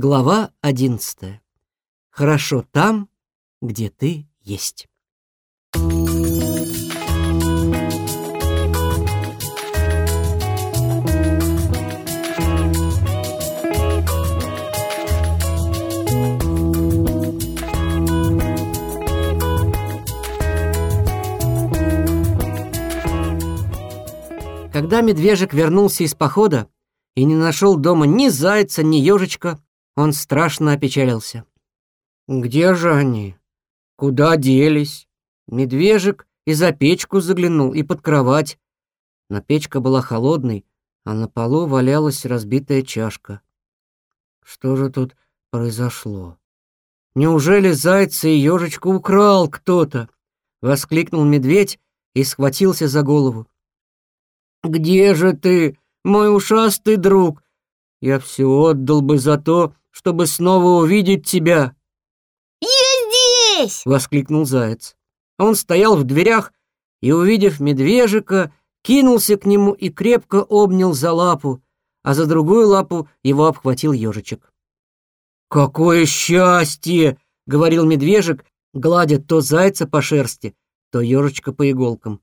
Глава одиннадцатая. Хорошо там, где ты есть. Когда медвежик вернулся из похода и не нашел дома ни зайца, ни ежечка, он страшно опечалился. «Где же они? Куда делись?» Медвежик и за печку заглянул, и под кровать. Но печка была холодной, а на полу валялась разбитая чашка. Что же тут произошло? Неужели зайца и ежечку украл кто-то? Воскликнул медведь и схватился за голову. «Где же ты, мой ушастый друг? Я все отдал бы за то, чтобы снова увидеть тебя!» «Я здесь!» — воскликнул заяц. Он стоял в дверях и, увидев медвежика, кинулся к нему и крепко обнял за лапу, а за другую лапу его обхватил ежичек. «Какое счастье!» — говорил медвежик, гладя то зайца по шерсти, то ежичка по иголкам.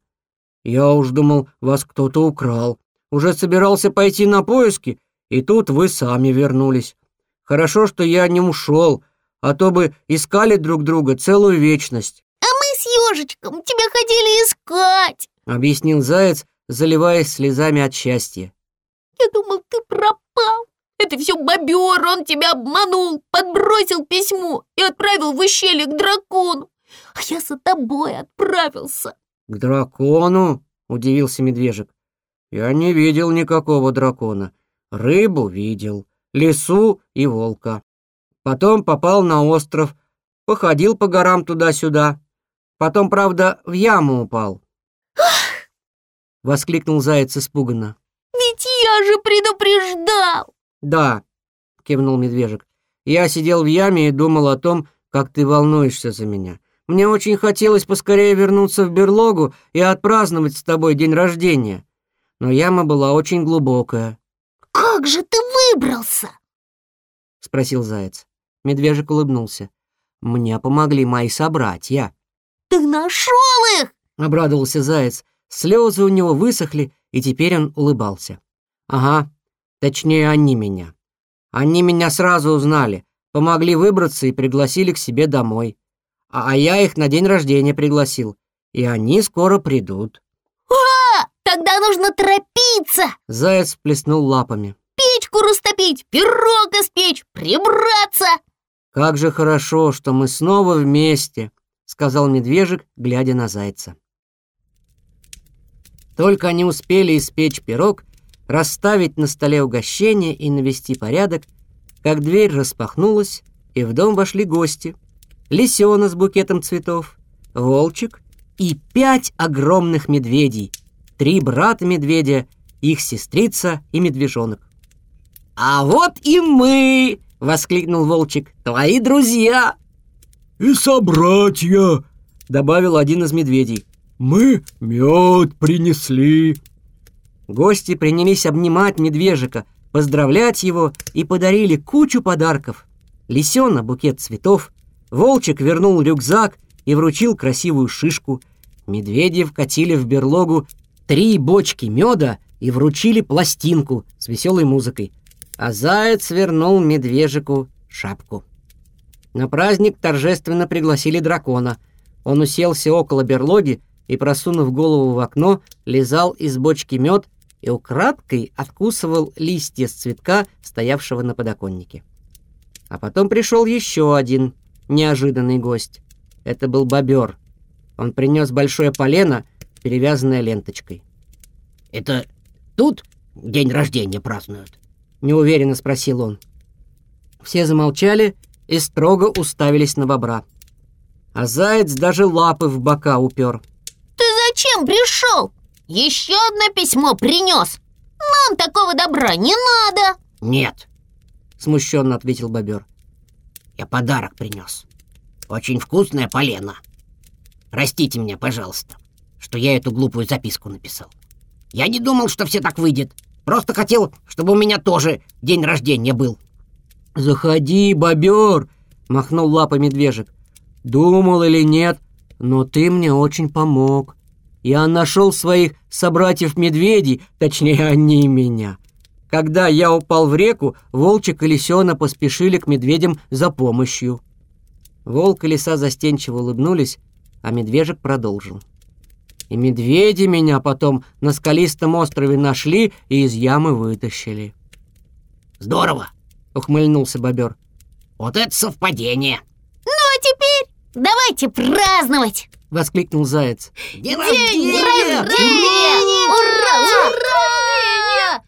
Я уж думал, вас кто-то украл. Уже собирался пойти на поиски, и тут вы сами вернулись. Хорошо, что я не ушел, а то бы искали друг друга целую вечность. А мы с ежичком тебя хотели искать, объяснил заяц, заливаясь слезами от счастья. Я думал, ты пропал. Это все бобер, он тебя обманул, подбросил письмо и отправил в ущелье к дракону. А я за тобой отправился. «К дракону?» — удивился медвежик. «Я не видел никакого дракона. Рыбу видел, лису и волка. Потом попал на остров, походил по горам туда-сюда. Потом, правда, в яму упал». «Ах!» — воскликнул заяц испуганно. «Ведь я же предупреждал!» «Да», — кивнул медвежик. «Я сидел в яме и думал о том, как ты волнуешься за меня. Мне очень хотелось поскорее вернуться в берлогу и отпраздновать с тобой день рождения. Но яма была очень глубокая. «Как же ты выбрался?» — спросил заяц. Медвежик улыбнулся. «Мне помогли мои собратья». «Ты нашел их?» — обрадовался заяц. Слезы у него высохли, и теперь он улыбался. «Ага, точнее, они меня. Они меня сразу узнали, помогли выбраться и пригласили к себе домой а я их на день рождения пригласил, и они скоро придут». «А, тогда нужно торопиться!» Заяц плеснул лапами. «Печку растопить, пирог испечь, прибраться!» «Как же хорошо, что мы снова вместе!» — сказал медвежик, глядя на зайца. Только они успели испечь пирог, расставить на столе угощение и навести порядок, как дверь распахнулась, и в дом вошли гости — лисёна с букетом цветов, волчик и пять огромных медведей, три брата-медведя, их сестрица и медвежонок. «А вот и мы!» — воскликнул волчик. «Твои друзья!» «И собратья!» — добавил один из медведей. «Мы мед принесли!» Гости принялись обнимать медвежика, поздравлять его и подарили кучу подарков. Лисёна — букет цветов, Волчик вернул рюкзак и вручил красивую шишку. Медведи вкатили в берлогу три бочки меда и вручили пластинку с веселой музыкой. А заяц вернул медвежику шапку. На праздник торжественно пригласили дракона. Он уселся около берлоги и, просунув голову в окно, лизал из бочки мед и украдкой откусывал листья с цветка, стоявшего на подоконнике. А потом пришел еще один неожиданный гость. Это был бобер. Он принес большое полено, перевязанное ленточкой. «Это тут день рождения празднуют?» — неуверенно спросил он. Все замолчали и строго уставились на бобра. А заяц даже лапы в бока упер. «Ты зачем пришел? Еще одно письмо принес. Нам такого добра не надо!» «Нет», — смущенно ответил бобер. Я подарок принес. Очень вкусная полена. Простите меня, пожалуйста, что я эту глупую записку написал. Я не думал, что все так выйдет. Просто хотел, чтобы у меня тоже день рождения был. «Заходи, бобер!» — махнул лапой медвежик. «Думал или нет, но ты мне очень помог. Я нашел своих собратьев-медведей, точнее, они меня. Когда я упал в реку, волчик и лисёна поспешили к медведям за помощью». Волк и лиса застенчиво улыбнулись, а медвежик продолжил. И медведи меня потом на скалистом острове нашли и из ямы вытащили. Здорово, Ухмыльнулся бобер. вот это совпадение. Ну а теперь давайте праздновать! Воскликнул заяц. День рождения! Ура! Ура!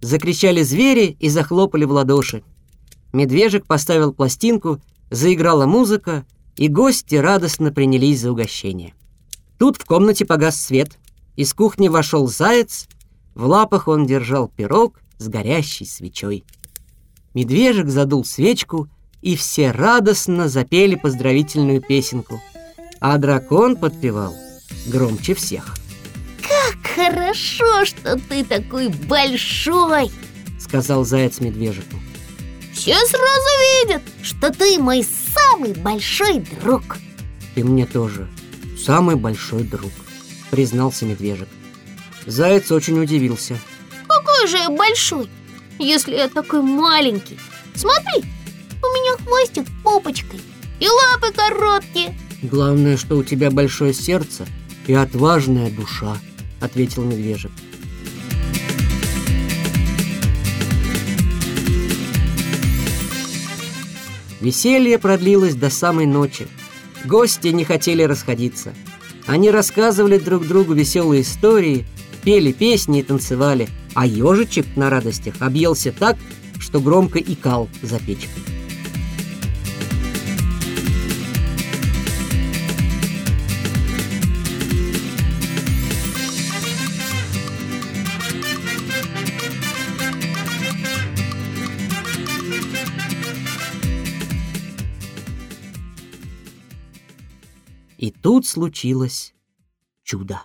Закричали звери и захлопали в ладоши. Медвежик поставил пластинку, заиграла музыка, и гости радостно принялись за угощение. Тут в комнате погас свет. Из кухни вошел заяц. В лапах он держал пирог с горящей свечой. Медвежик задул свечку, и все радостно запели поздравительную песенку. А дракон подпевал громче всех. Хорошо, что ты такой большой! Сказал заяц медвежику. Все сразу видят, что ты мой самый большой друг. Ты мне тоже самый большой друг, признался медвежик. Заяц очень удивился. Какой же я большой, если я такой маленький? Смотри, у меня хвостик попочкой и лапы короткие. Главное, что у тебя большое сердце и отважная душа, ответил медвежик. Веселье продлилось до самой ночи. Гости не хотели расходиться. Они рассказывали друг другу веселые истории, пели песни и танцевали, а ежичек на радостях объелся так, что громко икал за печкой. И тут случилось чудо.